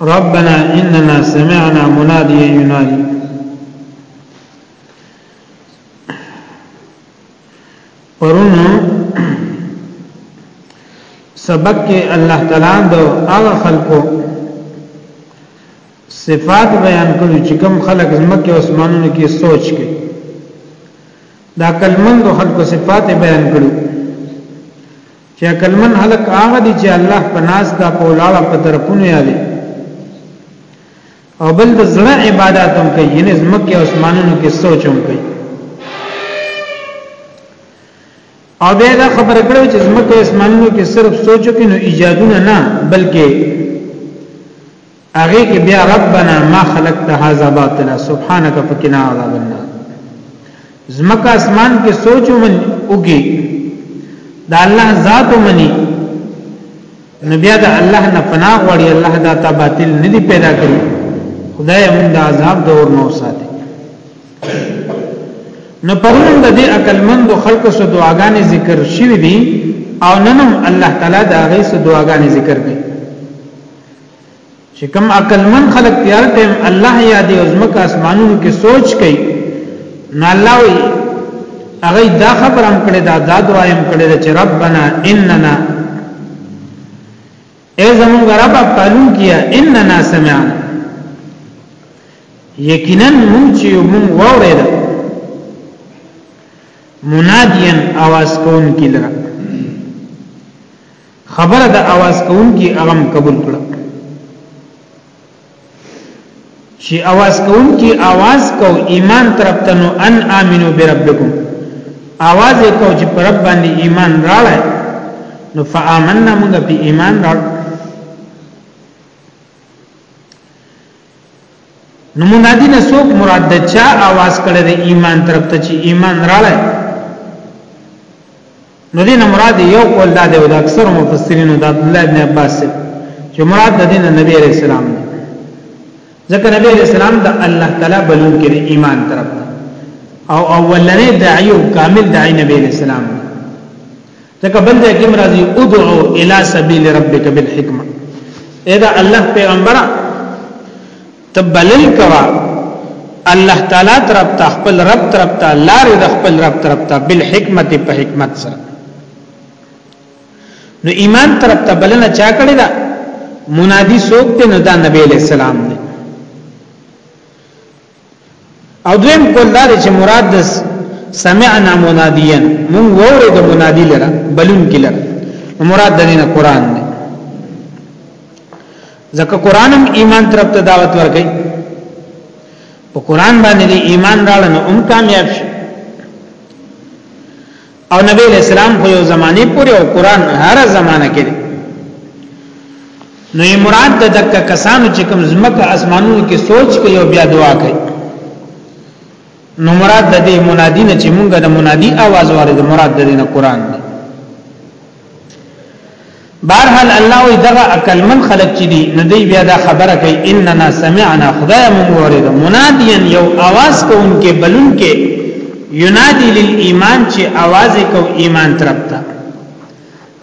ربنا اننا سمعنا مناديا ينادي پرون سبق کې الله تعالی د هغه خلکو صفات بیان کړو چې کوم خلک زمکه او اسمانونو کې سوچ کوي دا کلمندو خلکو صفات بیان کړو چې عقلمن خلک هغه دي چې الله په ناس دا په ولاړه په طرفونو یادي او بل د زړه عبادت هم کوي یعنی زمکه او اسمانونو کې سوچ هم کوي او بیا دا خبره کړو چې زمکه او اسمانونو کې صرف سوچو کې نو ایجادونه نه بلکې هغه کې بیا ربنا ما خلقت هذا باطلا سبحانك فقنا عذاب النار زمکه اسمان کې سوچ ومن اوګي دا الله ذات ومني نبي دا الله نه فنا غوړي الله دا تا باطل نه دي پیدا کړی خدای موږ د عذاب دور نو ساتي نو پرون د دې عقل مند خلکو سو دعاګانې ذکر شوې دي او ننم الله تعالی دا غي سو دعاګانې ذکر کړي چې کوم عقل من خلق تیار ټیم الله یادې او زمکه اسمانونو کې سوچ کوي نه الله وي هغه دا خبر هم کړی دا دا دعا هم کړی چې ربنا اننا اے زمون رب قالو کیا اننا سمعنا یقینا مونږ چې مونږ وورید منادین आवाज کون کی لره خبره د اواز کوونکی هغه قبول کړه چې اواز کوونکی اواز کو ایمان طرف ته نو ان امنو بربکم اواز کو چې پر رب باندې ایمان راړای نو فآمنا موږ په ایمان راړ نو منادی نه څوک مراد د چا आवाज کړي د ایمان طرف ته چې ایمان راړی نو دینه مراد یو قول دا دی او د اکثر مفسرینو د عبد الله ابن عباس چې مراد د دین نبی علیہ السلام دی ځکه نبی علیہ السلام د الله تعالی بلون کې ایمان طرف ته او اولنې داعی او کامل داعی نبی علیہ السلام دی ځکه بل ځای کې مرضی ادعو الی سبیل ربک بالحکمه ادا الله پیغمبر تبلل کوا الله تعالی طرف ته خپل رب طرف ته لار د خپل رب طرف ته بالحکمت په حکمت سره نو ایمان طرف ته بلنه چا کړی دا منادی سوک ته نو دا نبی علیہ السلام دی او دویم قول دا چې مراد د سمعنا منادیا مونږ وره د منادی لره بلون کې لره مراد د دین قران دی ځکه قران هم ایمان طرف ته دعوت ورکړي په قران باندې ایمان راړنه هم کامیاب شي او نبی علیہ السلام خو یو زمانه پورې او قران هر زمانه کې نو یې مراد د دک کسانو چې کوم زمکه اسمانونو کې سوچ کوي او بیا دعا کوي نو مراد د دې منادی نه چې مونږه د منادی आवाज وارد مراد د دې نه قران دی بهرحال الله وی دغه عقل من خلق چې دي نو دی بیا دا خبره کوي اننا سمعنا خدای موږ ورید منادیا یو आवाज کوونکې بلونکې ینادی للایمان چې आवाज کو ایمان طرف ته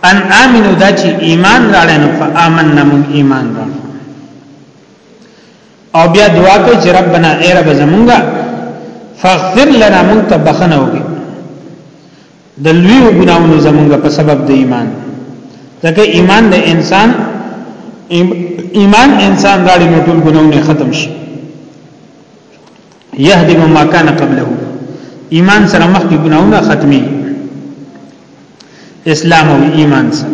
ان امنو دا چې ایمان راړې نو فآمنا موږ ایمان راړو او بیا دعا کوي چې ربنا ای رب زمونږه فاغفر لنا موږ ته بخنه وکړي د لوی ګناونو زمونږ په سبب د ایمان ځکه ایمان د انسان ایمان انسان راړي نو ټول ګناونه ختم شي يهدم ما كان قبله ایمان سره مخکې ګناونه ختمي اسلام او ایمان سره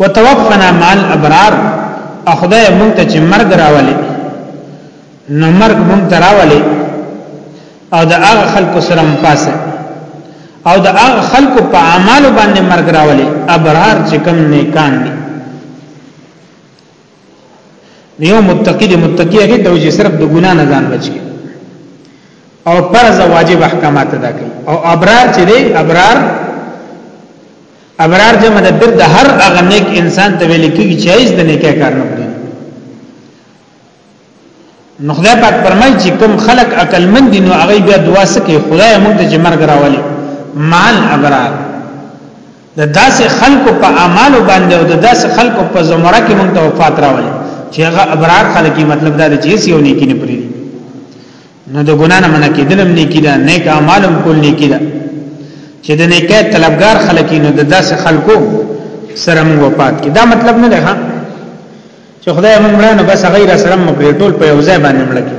وتوفنا مع الابرار اخدای مونږ ته چې مرګ راولي نو مرګ مونږ ته راولي او د هغه خلکو سره مفاسه او د هغه خلکو په اعمالو باندې مرګ راولي ابرار چې کم نیکان دي یو متقی دی متقی هغه ته چې صرف د ګنا نه ځان بچي او فرض واجب احکامات ادا کوي او ابرار چې دی ابرار ابرار جمع د بر د هر اغه نیک انسان ته ویل کیږي چې هیڅ د نیکه کار نه کوي نو خدای پاک فرمایي چې کوم خلق عقل مند دي نو هغه بیا دعا سکه خدای موږ ته چې مرګ راولي مال ابرار د داسې خلکو په اعمالو باندې او د داسې خلکو په زمره کې موږ ته وفات راولي چې هغه ابرار خلک مطلب دا دی چې یو نیکی نه پرې نو د ګنا نه منکه دلم نیکی دا نیک اعمالم کول نیکی دا چې د نیکه طلبگار خلک نو د داسې خلکو سره موږ وفات کی دا مطلب نه ده چې خدای موږ مړه نو بس غیر سره موږ ټول په یو ځای باندې مړه کی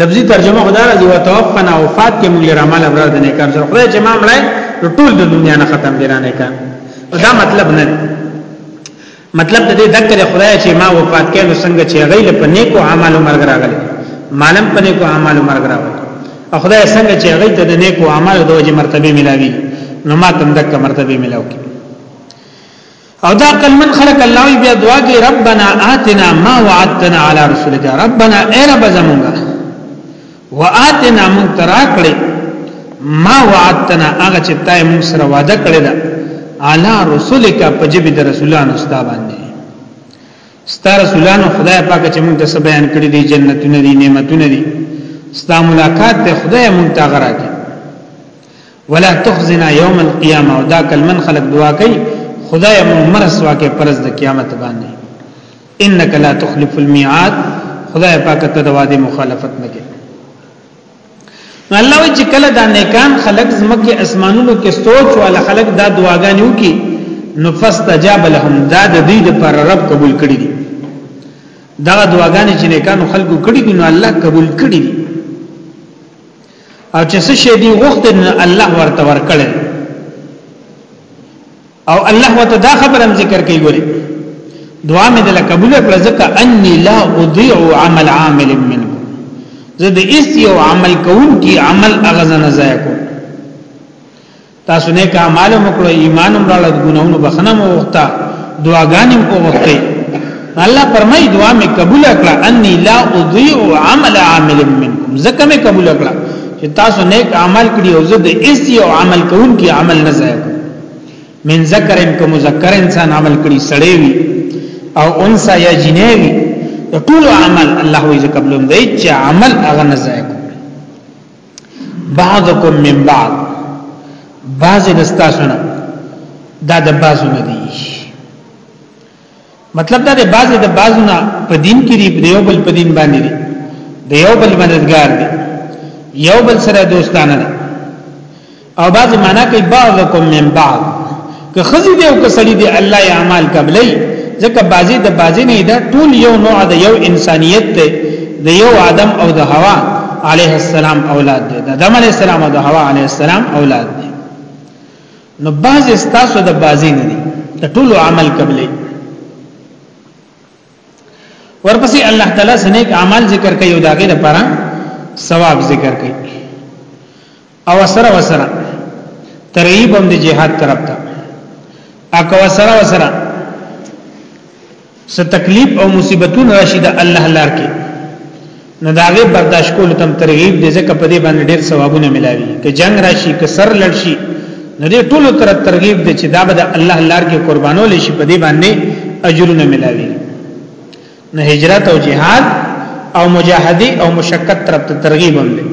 لفظي ترجمه خدای راځي وتوفنا وفات کې موږ لري عمل ابرار دي نه کار سره خدای چې ما مړه نو ټول د دنیا نه ختم دي نه کار دا مطلب نه مطلب د دې ذکر خدای چې ما وفات کړي نو څنګه چې غیله په نیکو اعمالو مرګ راغلی مالم په نیکو اعمالو مرګ راغلی خدای څنګه چې غیله د نیکو اعمالو د وجه مرتبه ملاوي نو ما تم دک مرتبه ملاوي او دا عقل من خلق الله وی بیا دعا کې ربنا آتنا ما وعدتنا على رسولك ربنا اے رب زمونږه وآتنا من تراکړي ما وعدتنا هغه چې تای موږ سره وعده کړی دا على رسولك په جبه د رسولانو ستا باندې ستا رسولانو خدای پاک چې موږ ته بیان کړی دي جنتونه دي نعمتونه دي ستا ملاقات ته خدای موږ ته غراکي ولا تخزنا یوم القیامه او دا کلمن خلق دعا کوي خدای مو مرسوا کې پرز د قیامت باندې انک لا تخلف المیعاد خدای پاک ته د وعده مخالفت نه کوي نو الله وی چې کله دا نیکان خلق زمکه اسمانونو کې سوچ والا خلق دا دعاګانې وکي نو فاستجاب لهم دا د دې لپاره رب قبول کړی دي دا دعاګانې چې نیکانو خلقو کړی دي نو الله قبول کړی دي او چې څه شي دی غوښتل نو الله ورته ورکړي او الله وته دا خبره ذکر کوي ګوري دعا مې دل قبول کړ ځکه اني لا اضيع عمل عامل منه زه د اس یو عمل کوون کی عمل اغزن زایکو تاسو نه کا معلوم کړو ایمان هم راړه ګناونو بخنه مو وخته دعاګانې مو وخته الله فرمای دعا مې قبول کړه انی لا اضيع عمل عامل منکم زکه مې قبول کړه چې تاسو نیک عمل کړی او زه د اس یو عمل کوون کې عمل نه ځای من ذکر ان کو مذکر انسان عمل کړی سړی وي او انسا یا جنې وي ټول عمل الله یې قبول دی چې عمل هغه نه ځای بعضکم من بعض بعض دستاسونه دا د بعضو نه دي مطلب دا د بعض د بعضو نه په دین کې دی په یو بل په دین باندې دی د یو بل مددگار دی یو بل سره دوستانه ده او بعض معنا کوي بعضکم من بعض که خزي دی او که سړي دی الله یې اعمال قبلې ځکه بعضی د بعضی نه دا ټول یو نوع د یو انسانیت ته د یو آدم او د حوا علیه السلام اولاد دی د آدم علیه السلام او د حوا علیه السلام اولاد دی نو بعضی ستاسو د بعضی نه دی د ټول عمل قبلې ورپسې الله تعالی سنیک اعمال ذکر کوي او داګه لپاره ثواب ذکر کوي او سره وسره ترغیب هم د جهاد طرف ته اکو سره وسره ست تکلیف او مصیبتون راشد الله لار کې نو دا غي برداشت کول تم ترغیب دې ځکه په دې باندې ډېر ثوابونه ملاوي که جنگ راشي که سر لړ شي نو دې ټولو تر ترغیب دې چې دا به الله لار کې قربانو لشي په دې باندې اجرونه ملاوي نو هجرت او جهاد او مجاهدی او مشقت تر ترغیب هم دې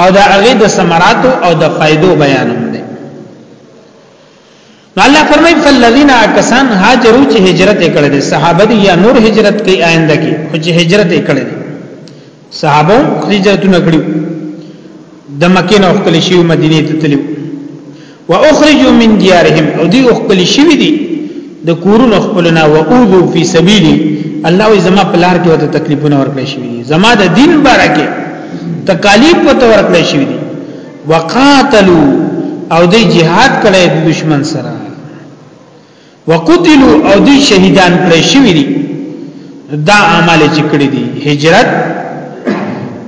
او دا هغه د ثمرات او د فائدو بیان هم نو الله فرمای فالذین اکسان هاجروا چې هجرت کړي دي صحابه دي یا نور هجرت کوي آینده کې خو چې هجرت کړي دي صحابه هجرتونه کړي د مکه نه خپل شي مدینه ته تللی و اخرجوا من دیارهم او دی خپل شي دي د کورونو خپلنا و اوذو فی سبیلی الله وی زما پلار کې وته تکلیفونه ورکړي شي زما د دین بارکه تکالیف وته ورکړي شي وقاتلو او دی جهاد کړی د دشمن سره وقتلو او دی شهیدان کړی شوی دی دا اعمال چې کړی دی هجرت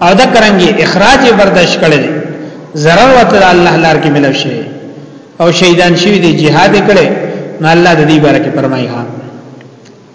او دا کرنګي اخراج برداشت کړی دی zarar وته الله لار کې ملو شي او شهیدان شوی دی جهاد کړی نو الله د دې بارے کې فرمایي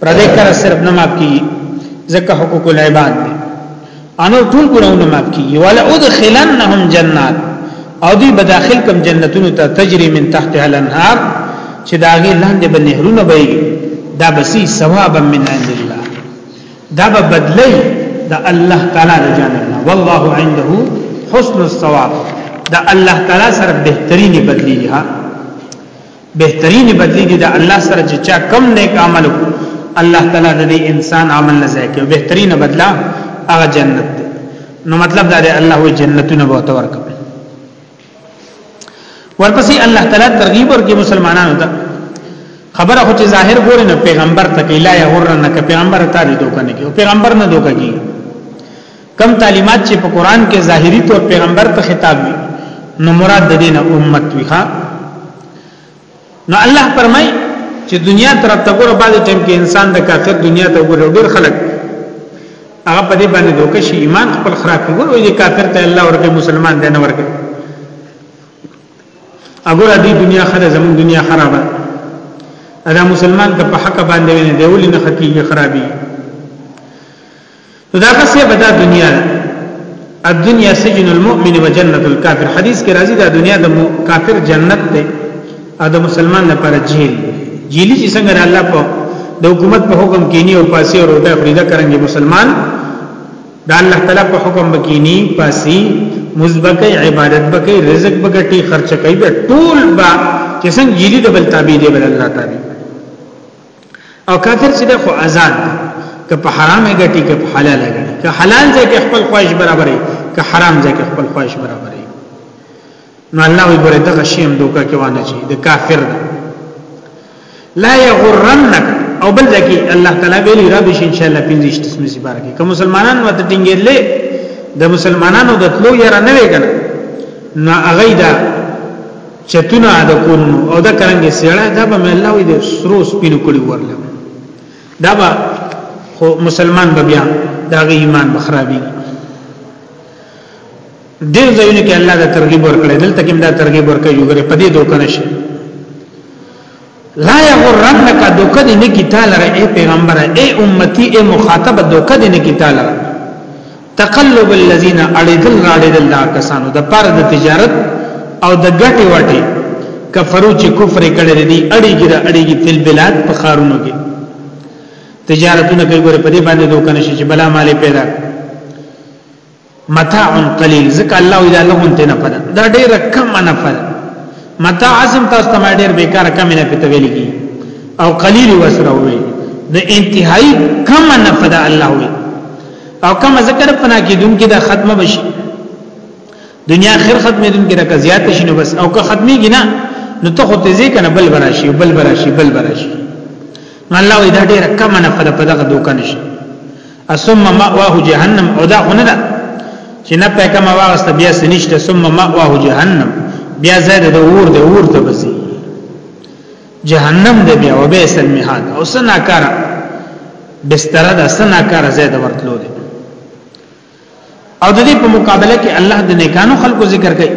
پردې کار صرف نه ماف کی زکه حقوق العباد دی انو ټول ګناونه ماف کی ولا ادخلنهم جنات او دی بداخل کم جنتونو ته تجری من تحت الانهار چې داغه لاندې به نهرونه وي دا بسی ثوابا من عند الله دا به بدلی دا الله تعالی د جانب نه والله عنده حسن الثواب دا الله تعالی سره بهترینی بدلی ها بهترین بدلی دی د الله سره چې چا کم نیک عمل الله تعالی د دې انسان عمل نه ځای کوي بهترین بدلا هغه جنت دی نو مطلب دا دی الله وی جنتونه به تور کوي ورپسې الله تعالی ترغیب ورکړي مسلمانانو ته خبره خو چې ظاهر ګوري نه پیغمبر ته کې لا یغرنک پیغمبر ته دې دوکه نه کې پیغمبر نه دوکه کې کم تعلیمات چې په قران کې ظاهری طور پیغمبر ته خطاب وي نو مراد د دینه امت وي ها نو الله فرمای چې دنیا تر تګور بعد ټیم کې انسان د کافر دنیا ته ګور ډیر خلک هغه په دې باندې دوکه شي ایمان خپل خراب کړي ګور وي کافر ته الله ورکه مسلمان دی نه ورکه اګور دې دنیا خره زمون دنیا خرابه ادا مسلمان ته په حق باندې نه دی ولې نه حقيقي خرابي نو دا قصه به دا دنیا ده الدنيا سجن المؤمن وجنة الكافر حدیث کې راځي دا دنیا د کافر جنت ده او د مسلمان لپاره جیل جیلی چې څنګه الله په د حکومت په حکم کې نه او پاسې او روټه فریدا کرانګي مسلمان دا الله تعالی په حکم بکینی پاسې مزبکه عبادت بکې رزق بکټي خرچ کوي ټول با چې څنګه جیلی د بل تابع دی بل الله تعالی او کافر چې د خو آزاد که په حرام غټي که په حلال غټي که حلال ځای کې خپل خواهش برابرې که حرام ځای کې خپل خواهش برابرې نو الله وی ګره دغه شی هم دوکا کې وانه چی د کافر ده لا یغرنک او بل ځکه الله تعالی ویلی را بش ان شاء الله پنځه تسمه سی بار کې کوم مسلمانان وت ټینګېلې د مسلمانانو د تلو یاره نه وی کنه نو هغه دا چتونه د کورونو او دا کرنګي سیړه دا به الله وي د سرو سپینو کړي ورله دا به خو مسلمان به بیا دا غي ایمان بخرابي ډیر ځایونه کې الله دا ترغیب ورکړي دلته کې دا ترغیب ورکړي یو غره پدې دوه کنه شي لا یغرنک دوکه دې نه کی تعالی اے پیغمبر اے امتی اے مخاطب دوکه دې نه کی تعالی تقلب الذين اړیدل راړیدل دا کسانو د پر د تجارت او د ګټي وټي کفرو چې کفر کړي دي اړیږي را اړیږي په بلاد په خارونو کې تجارتونه کوي ګوره په دې باندې دوکه نشي چې بلا مالې پیدا متاع قلیل ځکه الله اذا لغون ته نه پد دا ډیر کم نه پد متاع اسم تاسو ته ډیر بیکاره کم نه پته ویل کی او قلیل وسره وی نو انتهایی کم نه پد الله وی او کم ذکر پنا کی دن کی دا ختمه بشي دنیا خیر ختمه دن کی دا زیات شي نو بس او که ختمي کی نه نو ته خو تیزی کنه بل براشي بل براشي بل براشي نو الله وی دا ډیر کم نه پد پدغه دوکان شي ثم مأواه جهنم او دا خونه ده چې نه پکې ما واغست بیا سنشته ثم مأواه جهنم بیا زید د اور د اور ته بسی جهنم د بیا وبئس المهاد او سناکار بستر د سناکار زید ورتلو دي او د دې په مقابله کې الله د نیکانو خلقو ذکر کوي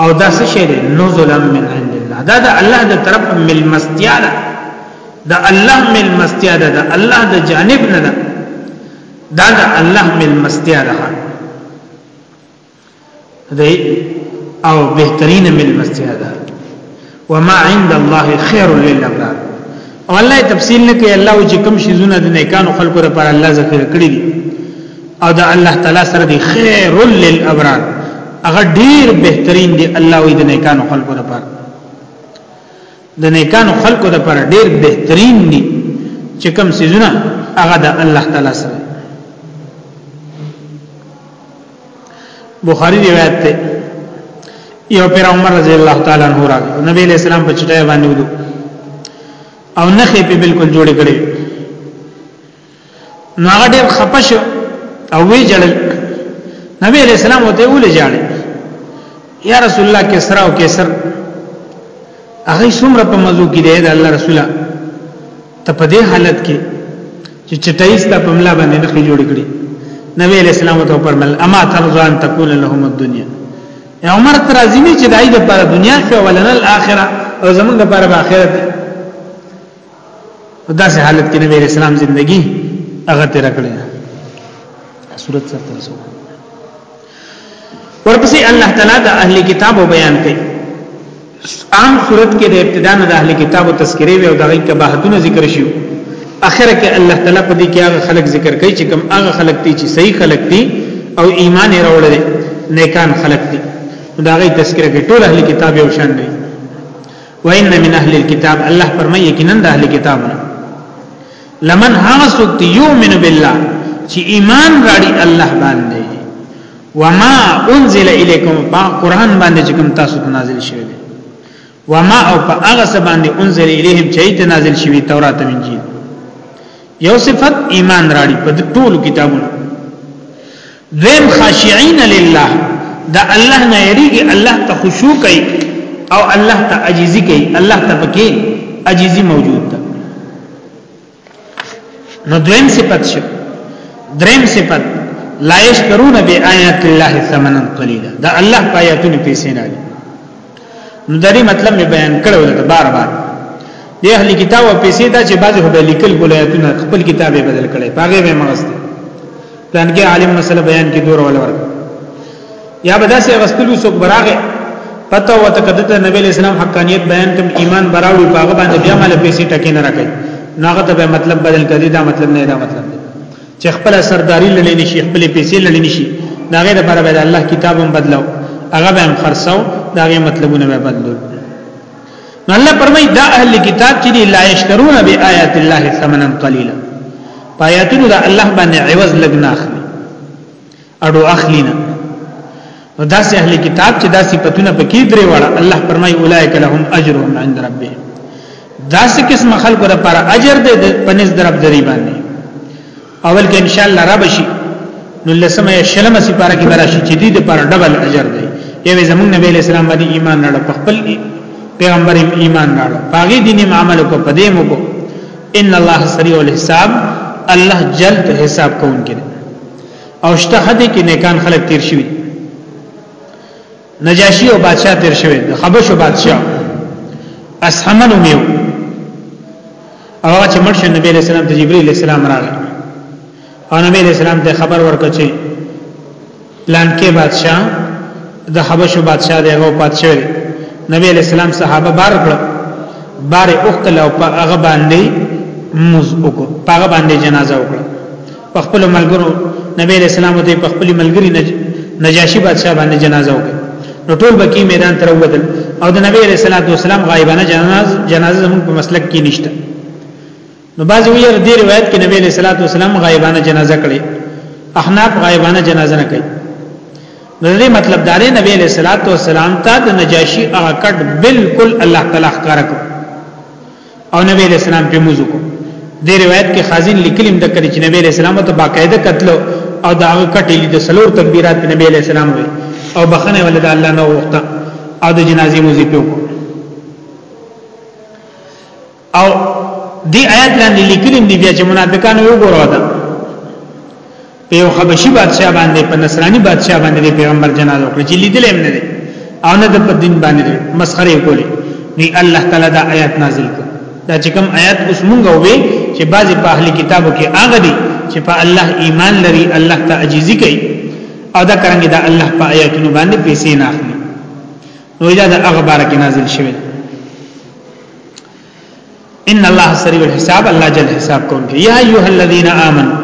او دا څه شی دی نزلا من عند الله دا د الله د طرف ملمستیا ده د الله ملمستیا ده د الله د جانب نه ده دا د الله ملمستیا ده دی او بهترین ملمستیا ده وما عند الله خير للابرار او الله تفصیل نه کوي الله چې کوم شي زونه د نیکانو خلکو لپاره الله ذخیره کړی دي او دا الله تعالی سره دی خير للابرار هغه ډیر بهترین دی الله وی د نیکانو خلکو لپاره د نیکانو خلکو لپاره ډیر بهترین دی چې کوم سيزونه هغه د الله تعالی سره بخاری روایت ده یو پیر عمر رضی الله تعالی عنہ را نبی علیہ السلام په چټای باندې ودو او نخې په بالکل جوړې کړې نو هغه ډېر خپش او وی جړل نبی علیہ السلام وته ولې جړل یا رسول الله کسرا او کیسر هغه څومره په مزو کې دی د الله رسوله ته په دې حالت کې چې چټای ستا په ملا باندې نه جوړ کړي نبی علیہ السلام ته فرمایل اما ترضان تکون لهم الدنيا عمر ترازی نه چې دای د پر دنیا شو ولن الاخره او زمونږ پر اخرت دا سه حالت کې نبی رسول الله زندگی هغه تیر کړی صورت سره ترسو ورپسې الله تعالی د اهل کتاب بیان کوي عام صورت کې د ابتدا نه د اهل کتاب تذکرې او د غي کباحتونه ذکر شي اخر کې الله تعالی په دې کې هغه خلک ذکر کوي چې کوم هغه خلک دي چې صحیح خلک دي او ایمان یې راوړل نیکان خلک دي دا غي تذکرې کې ټول اهل کتاب یو شان دي وان من اهل الكتاب الله فرمایي کې نن د اهل کتاب نه لمن هغه څوک دی یؤمن بالله چې ایمان راړي الله باندې وما انزل الیکم با قران باندې چې کوم تاسو ته نازل شوی دی وما او په هغه څه باندې انزل الیهم چې ته نازل شوی تورات او انجیل یو صفت ایمان راړي په ټولو کتابونو دویم خاشعين لله دا الله نه یریږي الله ته خشوع کوي او الله ته عجزي کوي الله ته پکې عجزي موجود ده نو دویم صفت شو دریم صفت لا یشترون بیاات الله ثمنا قلیلا دا الله پایاتونه پیسې نه نو دری مطلب می بیان کړو دا بار بار دی اهلی کتاب او پیسې دا چې بعضی هو به لیکل ولایتونه خپل کتاب بدل کړي پاګه به مغست پلان کې عالم مسله بیان کې دور ولا ورک یا بداسه غستلو سو براغه پته وته کدته نبی اسلام حقانیت بیان کوم ایمان براوړي پاګه باندې بیا مال پیسې ټکې نه راکړي ناغه ته مطلب بدل کړي دا مطلب نه دا مطلب چې خپل سرداری لړې نشي خپل پیسې لړې نشي دا غیر لپاره به الله کتاب هم بدلو هغه به هم خرڅاو دا غي مطلبونه به بدلو نو الله پرمای دا اهل کتاب چې دی لا یشترون بیاات الله ثمنا قلیلا پایاتونو دا الله باندې عوض لګناخ اډو اخلی نه نو داسې اهل کتاب چې داسې پتونه پکې درې وړه الله فرمای اولایک لهم اجرهم عند ربهم داسې قسم خلکو لپاره اجر دې پنځ درب درې باندې اول کې ان شاء الله را بشي نو لسمه یا شلمه سپاره کې براشي چې دې لپاره ډبل اجر دی یوه زمون نبی علیہ السلام باندې ایمان نه په خپل پیغمبر ایمان نه پاګې دیني عمل کو پدې مو کو ان الله سریع الحساب الله جلد حساب کوونکی او شته حد کې نیکان خلک تیر شوی نجاشی او بادشاہ تیر شوی د حبشو بادشاہ اسحمن میو هغه چې مرشه نبی علیہ السلام ته جبرئیل علیہ السلام راغی او نبی علیہ السلام ته خبر ورکړ چې لانکه بادشاہ د حبشو بادشاہ دی هغه پاتشه نبی علیہ السلام صحابه بار کړ بار اوختل او هغه باندې مز وکړ هغه باندې جنازه وکړه په خپل ملګرو نبی علیہ السلام ته په خپل ملګری نجاشی بادشاہ باندې جنازه وکړه نو ټول بکی میدان تر ووتل او د نبی علیہ الصلوۃ والسلام غایبانه جنازه جنازه زموږ په مسلک کې نشته نو باز ویل دې روایت کې نبی علیہ الصلوۃ والسلام غایبانه جنازه کړي احناف غایبانه جنازه نه کوي نو دې مطلب دا دی نبی علیہ الصلوۃ والسلام ته د نجاشی هغه کټ بالکل الله تعالی ښکارا کړ او نبی علیہ السلام په موزو کو د روایت کې خازن لیکلم د کړي چې نبی علیہ السلام ته باقاعده قتل او دا هغه کټې د سلور تکبیرات نبی علیہ السلام وي او بخنه ولدا الله نو وخت او د جنازې موزي په او دی آیات لاندې لیکلم دی بیا چې منافقانو یو ګورو ده په یو حبشي بادشاہ باندې په نصراني بادشاہ باندې پیغمبر جنازه وکړه چې لیدل هم نه دي او نه د په دین باندې مسخره کولی نو الله تعالی دا آیات نازل کړ دا چې کوم آیات اوس مونږ وې چې بعضی په اهلي کتابو کې هغه دي چې په الله ایمان لري الله ته عجیزي کوي او دا کرانګي دا الله په آیاتونو باندې پیسې نه اخلي نو دا د اخبار کې نازل شوی ان الله سریع الحساب الله جل حساب کوم کې یا ایه الذین آمنو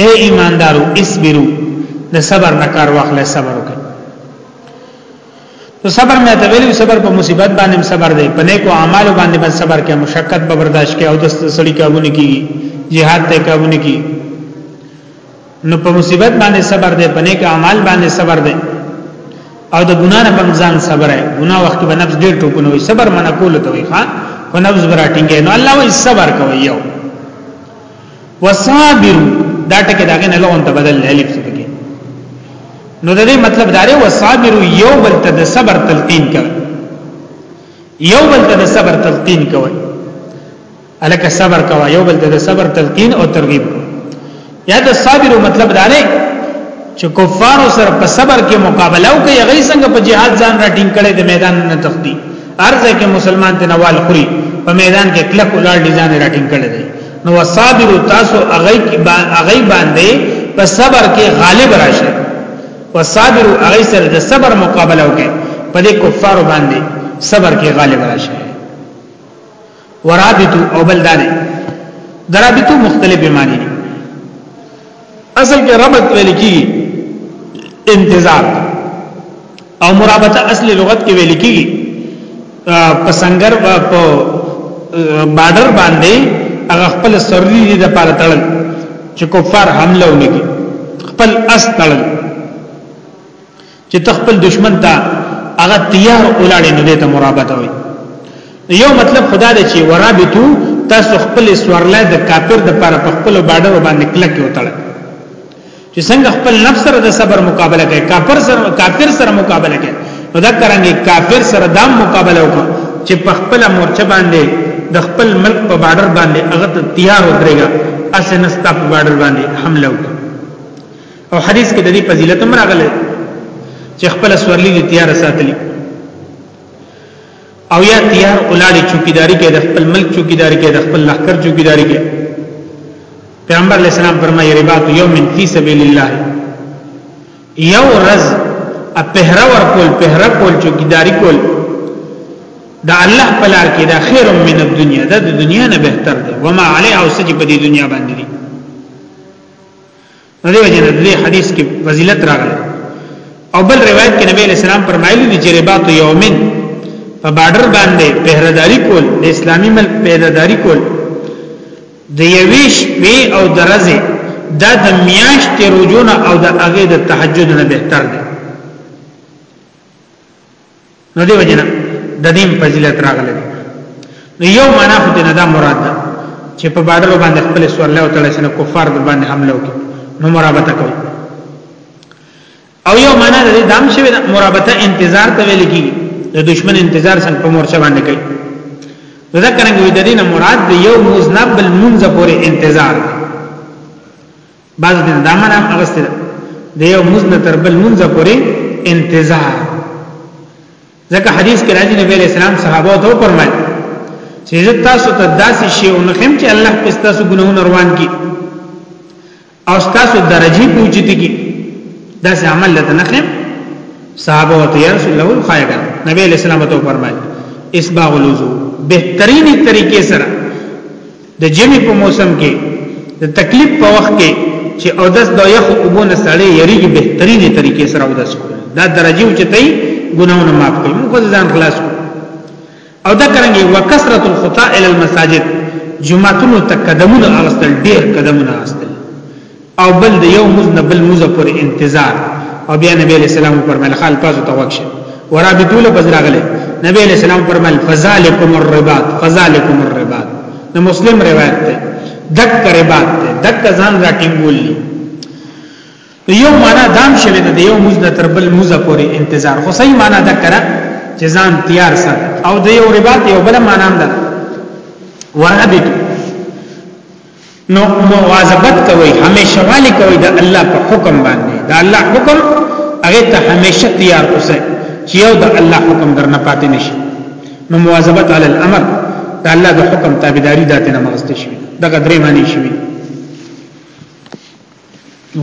اے ایماندارو اصبرو د صبر نه کار واخلې صبر وکړه نو صبر مې ته ویلو صبر په مصیبت باندې صبر دی په نیکو اعمالو باندې باندې صبر کې مشقت به برداشت کې او د سړی کابونه کیږي jihad ته کابونه کیږي نو په مصیبت باندې صبر دی په نیک اعمال باندې صبر دی او د ګنا نه بمزان صبر دی ګنا وخت به نفس ډیر ټوپونه وي صبر منه کول ته وي ها خو نفس براټینګې نو الله وایي صبر کوي یو وصابر دا ټکه داګه نه لغون ته بدل الف سپکی نو د دې مطلب دا دی وصابر یو بل ته د صبر تلقین کوي یو بل ته د صبر تلقین کوي الکه صبر کوا یو بل د صبر تلقین او ترغیب یا د صابر مطلب دا نه چې کفار سره په صبر کې مقابله او کوي غي څنګه په جهاد ځان را ټینګ کړي د میدان نه تختی ارزه کې مسلمان ته نوال خوري په میدان کې کلک ولار دي ځان را ټینګ کړي دي نو صابر تاسو اغي اغي باندې په صبر کې غالب راشي وصابر اغي سره د صبر مقابله وکړي په دې کفار باندې صبر کې غالب راشي ورابطو او بل دانه درابطو مختلفه معنی دي اصل کې ربط ویل کی انتظار او مرابطه اصل لغت کې ویل کی پسنګر په بارډر باندې هغه خپل سرری دي د پاره تړل چې کفار حمله ونکي خپل اس تړل چې تخپل دشمن ته هغه تیار اولاړې نو دې ته مرابطه وي یو مطلب خدا دې چې ورابطو تاسو خپل سوارله د کافر د پر خپل بارډر باندې کلک وتړ چې څنګه خپل نفس سره د صبر مقابله کوي کافر سره کافر سره مقابله کوي نو دا کرانګي کافر سره دام مقابله وکړي چې په خپل مورچه باندې د خپل ملک په بارډر باندې هغه تیار ودرېږي اسنه ستاپ بارډر باندې حمله وکړي او حدیث کې د دې فضیلت هم راغلی چې خپل سورلی دې تیار ساتلی او یا تیار اولاړي چوکیداری کې د خپل ملک چوکیداری کې د خپل لخر چوکیداری کې پیغمبر علیہ السلام فرمایي رباط یوم فی سبیل الله یو رز ا پهرا ور کول پهرا کول چوکیداری کول دا الله پلار کې دا خیر من الدنیا دا د دنیا نه بهتر دی وما علی او سجی په دې دنیا باندې نو دیو جن دې حدیث کې فضیلت راغلی او بل روایت کې نبی رسول الله فرمایلی دی چې رباط یومن په بارډر باندې پهرداری کول د اسلامي ملک پهرداری کول د یویش په او درزه دا د میاشت روزونه او د هغه د تهجد نه بهتر دی نو دی وجنه د دې فضیلت راغلی نو یو معنا خو دې نه دا مراد ده چې په بارډر باندې خپل سوال له تعالی سره کفار د باندې حمله وکړي نو مرابطه کوي او یو معنا ده دام شوی مرابطه انتظار ته ویل کیږي د دشمن انتظار څنګه په مورچه باندې کوي دا څنګه وي د دې نه مراد د یو مزنب المنذ پورې انتظار ده بعض دین دا معنا اغسته ده د یو مزنه تر بل منځ پورې انتظار ځکه حدیث کې راځي نبی علیہ السلام صحابه ته فرمایي چې زه تاسو ته داسې شی ونخم چې الله پس تاسو ګناهونه روان کړي او تاسو درجه پوجتي کړي داسې عمل لته نخم صحابه او یا رسول الله خایګه نبی علیہ السلام ته فرمایي اسباغ الوضو بهترینی طریقې سره د جمی په موسم کې د تکلیف په وخت کې چې او داس د یخ او بو نه سړی یریږي بهترینه طریقې سره او داس کول دا درجه او چتای ګناونه معاف کوي موږ ځان خلاص کو او دا کرانګي وکثرت الخطا الى المساجد جمعتونو ته قدمونه اغستل ډیر قدمونه اغستل او بل د یو مز نه بل مز پر انتظار او بیا نبی علیہ السلام فرمایل خال پازو توکشه ورابطو له بزراغله نبی علیہ السلام فرمایل فذالکم الرباط فذالکم الرباط د مسلم روایت ده دک رباط ده دک ځان را ټینګولی یو معنا دام شوی ده یو مز نه تر بل مز پر انتظار خو صحیح معنا ده کرا چې ځان تیار سره او د یو رباط یو بل معنا ده ورابطو نو مواظبت کوي همیشه والی کوي د الله په حکم باندې د الله حکم هغه ته همیشه تیار اوسه چې یو د الله حکم درنه پاتې نشي نو مواظبت علی الامر د الله د حکم تابعداري داتې نه مغسته شي دغه درې معنی شي نو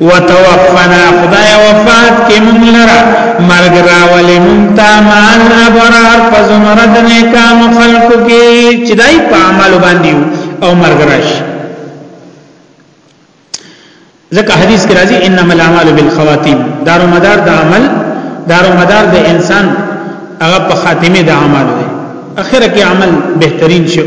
وتوفنا خدای وفات کې مونږ لرا مرګ راولې مونږ ته مال ابرار پزمرد نه کام خلق کې چې دای په عمل باندې او مرګ راشي ځکه حدیث کې راځي انما الاعمال بالخواتيم دارو مدار د عمل دارو مدار د انسان هغه په خاتمه د عمل دی اخر کې عمل بهترین شو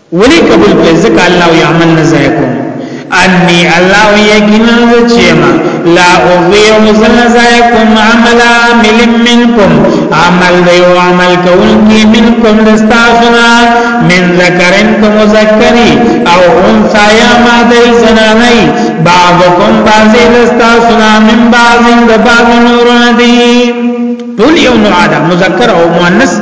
ولی قبول کړي ځکه الله وی عمل نه ځای کوم انی الله وی یقینا زچما لا اوضیع زل ځای کوم عمل عامل منکم عمل دیو عمل کول کی منکم دستاسنا من ذکرن کو مذکری او انسا یا مادی زنانی بعضکم بعضی دستاسنا من بعضی دبعض نورون دی ټول یو نوع ده مذکر او مؤنث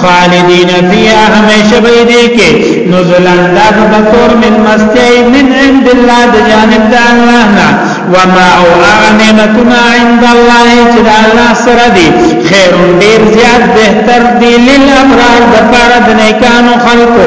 خالدین فیها همیشه به دې کې نزلن دا په تور من مستی من عند الله د جانب د الله نه وما او نعمتنا عند الله چې د الله سره دي خیر ډیر زیات بهتر دي للابرار د پاره د نیکانو خلقو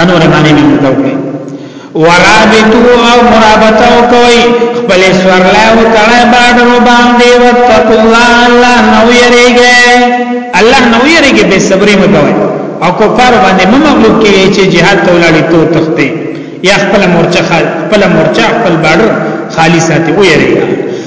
انور باندې نه کوي ورابطو او مرابطه او کوي خپل سورلا او تړه باډر باندې وتقوا الله الله نو یریږي الله نو یریږي به صبر مکوي او کفار باندې ممغلوب کیږي چې jihad ته ولاړی تو تخته یا خپل مورچه خپل مورچه خپل باډر خالی ساتي او یریږي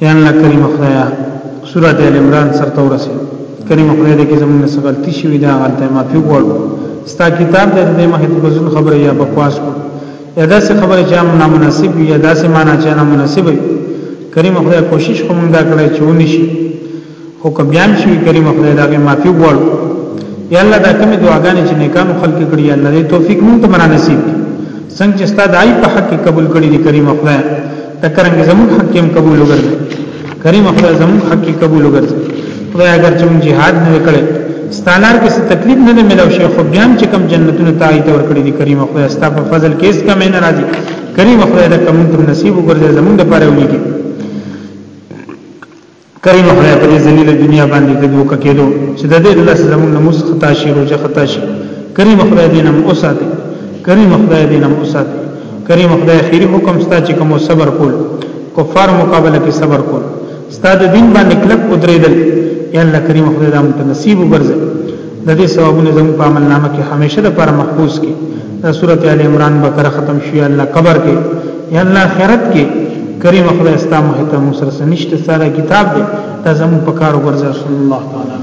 یا الله کریم خدایا سورۃ ال عمران سرته ورسې کریم خدای دې کې زموږ نه غلطي شوې ده غلطه معافي غواړو ستا کتاب دې دې مه ته بزن خبره یا بکواس کو یا داسې خبره چې نه مناسب یا داسې معنا چې نه مناسب کریم خدای کوشش کوم دا کړی چې ونی شي خو که بیا هم شوي کریم خدای داغې معافي غواړو یا الله دا کومې دعاګانې چې نیکانو خلق کړي یا الله دې توفیق مونږ ته مرا نصیب کړي څنګه چې ستاسو دای په حق قبول کړي دي کریم خدای تکرنګ زموږ حق هم قبول وګرځي کریم خدای زموږ حق قبول وګرځي خدای اگر چې مونږ jihad نه وکړي ستالار کې څه تکلیف نه ملو شي خو بیا هم چې کم جنتونه تای ته ورکړي دي کریم خدای ستاسو په فضل کې اس کم نه راځي کریم خدای دا کوم نصیب وګرځي زموږ لپاره ولي کریم خدای په دې ذلیل دنیا باندې د دوک کېدو چې د دې الله سره موږ نموس خطا شي روزه خطا شي کریم خدای دې نم اوساته کریم خدای دې نم اوساته کریم خدای خیری حکم ستا چې کوم صبر کول کفار مقابله کې صبر کول ستا د دین باندې کلک ودرېدل یا الله کریم خدای دې موږ نصیب وګرځي د دې ثوابونه زموږ په عمل نامه کې همیشه د پر محفوظ کی دا سورته ال عمران بقره ختم شي الله قبر کې یا الله آخرت کې کریم خدای استا محته موسر سنشت سره کتاب دی دا زموږ په کار ورځ رسول الله تعالی